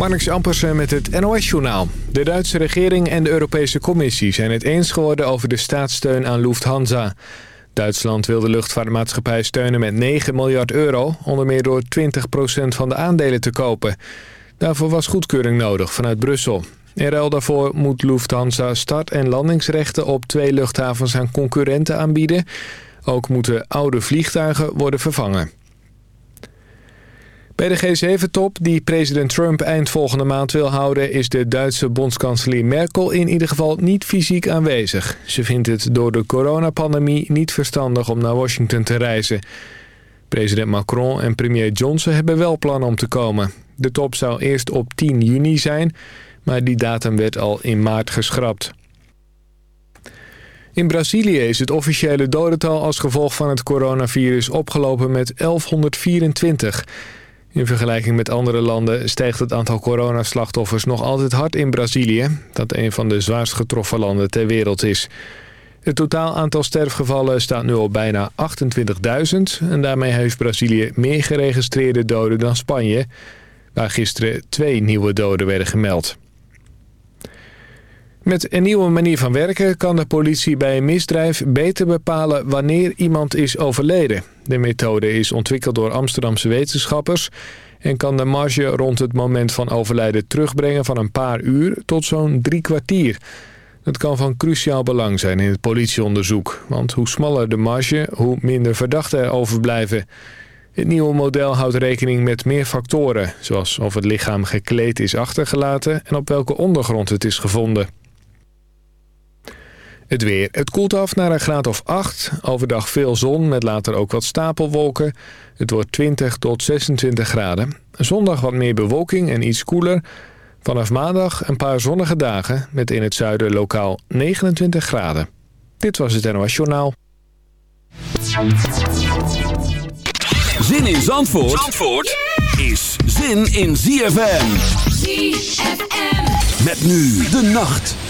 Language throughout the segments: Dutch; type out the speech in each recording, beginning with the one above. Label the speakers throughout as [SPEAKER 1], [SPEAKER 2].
[SPEAKER 1] Marnix Ampersen met het NOS-journaal. De Duitse regering en de Europese Commissie zijn het eens geworden over de staatssteun aan Lufthansa. Duitsland wil de luchtvaartmaatschappij steunen met 9 miljard euro... onder meer door 20% van de aandelen te kopen. Daarvoor was goedkeuring nodig vanuit Brussel. In ruil daarvoor moet Lufthansa start- en landingsrechten op twee luchthavens aan concurrenten aanbieden. Ook moeten oude vliegtuigen worden vervangen. Bij de G7-top die president Trump eind volgende maand wil houden... is de Duitse bondskanselier Merkel in ieder geval niet fysiek aanwezig. Ze vindt het door de coronapandemie niet verstandig om naar Washington te reizen. President Macron en premier Johnson hebben wel plannen om te komen. De top zou eerst op 10 juni zijn, maar die datum werd al in maart geschrapt. In Brazilië is het officiële dodental als gevolg van het coronavirus opgelopen met 1124... In vergelijking met andere landen stijgt het aantal coronaslachtoffers nog altijd hard in Brazilië, dat een van de zwaarst getroffen landen ter wereld is. Het totaal aantal sterfgevallen staat nu op bijna 28.000 en daarmee heeft Brazilië meer geregistreerde doden dan Spanje, waar gisteren twee nieuwe doden werden gemeld. Met een nieuwe manier van werken kan de politie bij een misdrijf beter bepalen wanneer iemand is overleden. De methode is ontwikkeld door Amsterdamse wetenschappers en kan de marge rond het moment van overlijden terugbrengen van een paar uur tot zo'n drie kwartier. Dat kan van cruciaal belang zijn in het politieonderzoek, want hoe smaller de marge, hoe minder verdachten er overblijven. Het nieuwe model houdt rekening met meer factoren, zoals of het lichaam gekleed is achtergelaten en op welke ondergrond het is gevonden. Het weer. Het koelt af naar een graad of 8. Overdag veel zon met later ook wat stapelwolken. Het wordt 20 tot 26 graden. Zondag wat meer bewolking en iets koeler. Vanaf maandag een paar zonnige dagen met in het zuiden lokaal 29 graden. Dit was het NOS Journaal.
[SPEAKER 2] Zin in Zandvoort, Zandvoort is zin in ZFM. ZFM. Met nu de nacht.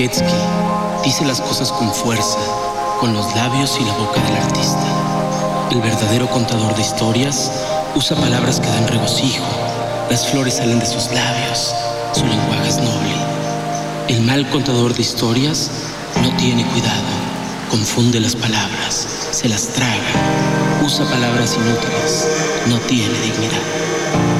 [SPEAKER 3] Dice las cosas con fuerza, con los labios y la boca del artista. El verdadero contador de historias usa palabras que dan regocijo. Las flores salen de sus labios. Su lenguaje es noble. El mal contador de historias no tiene cuidado. Confunde las palabras, se las traga, usa palabras inútiles, no tiene dignidad.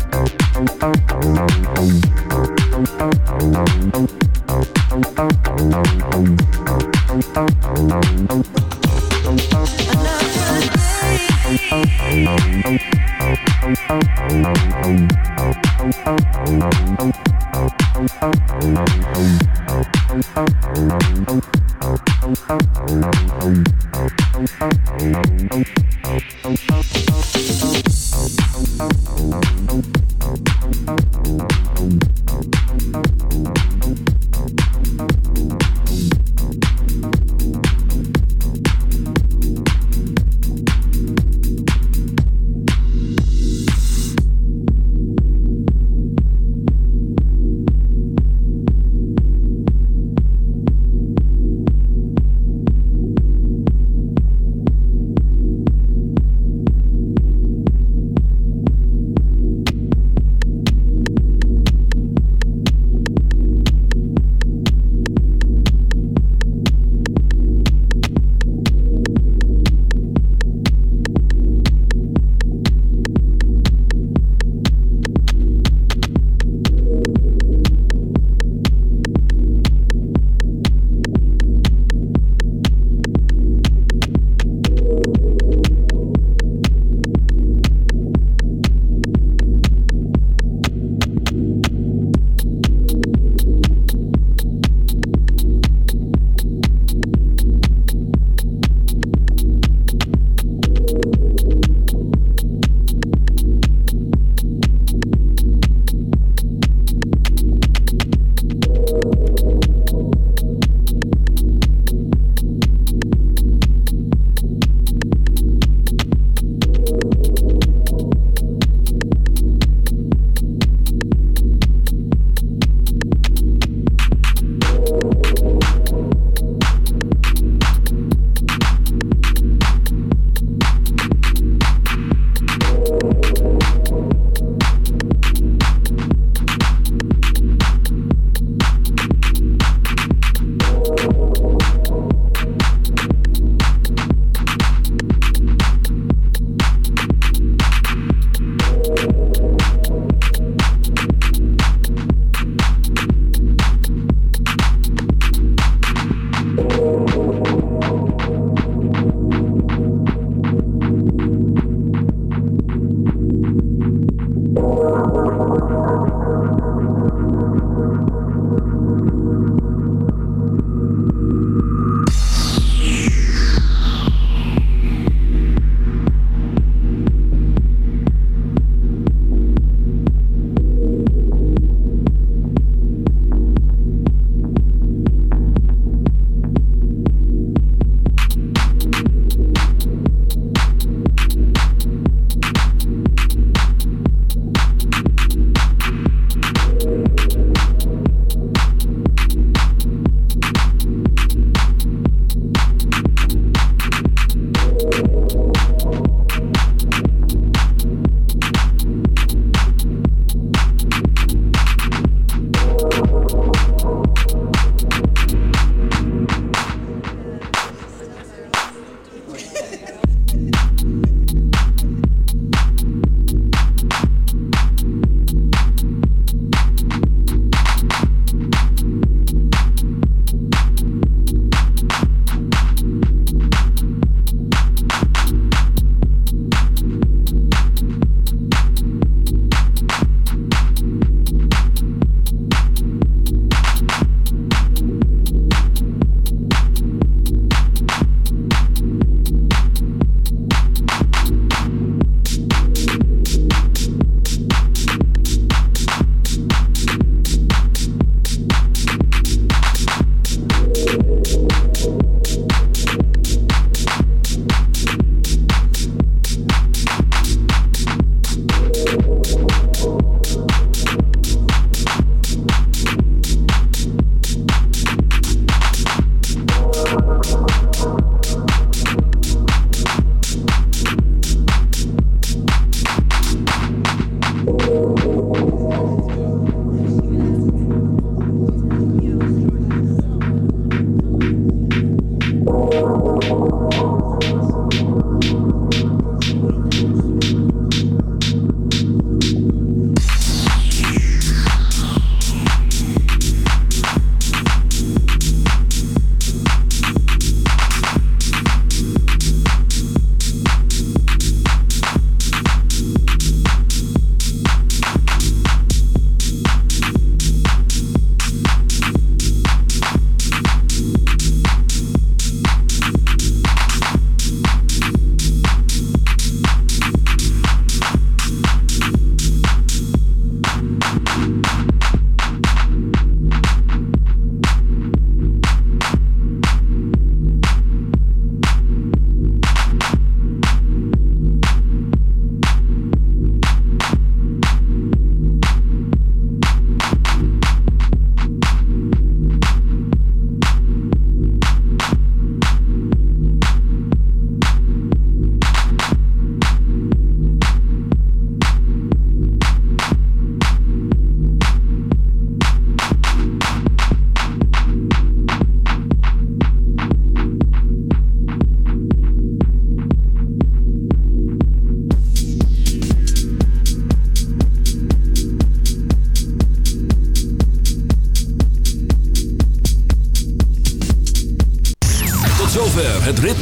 [SPEAKER 4] Another day. Thank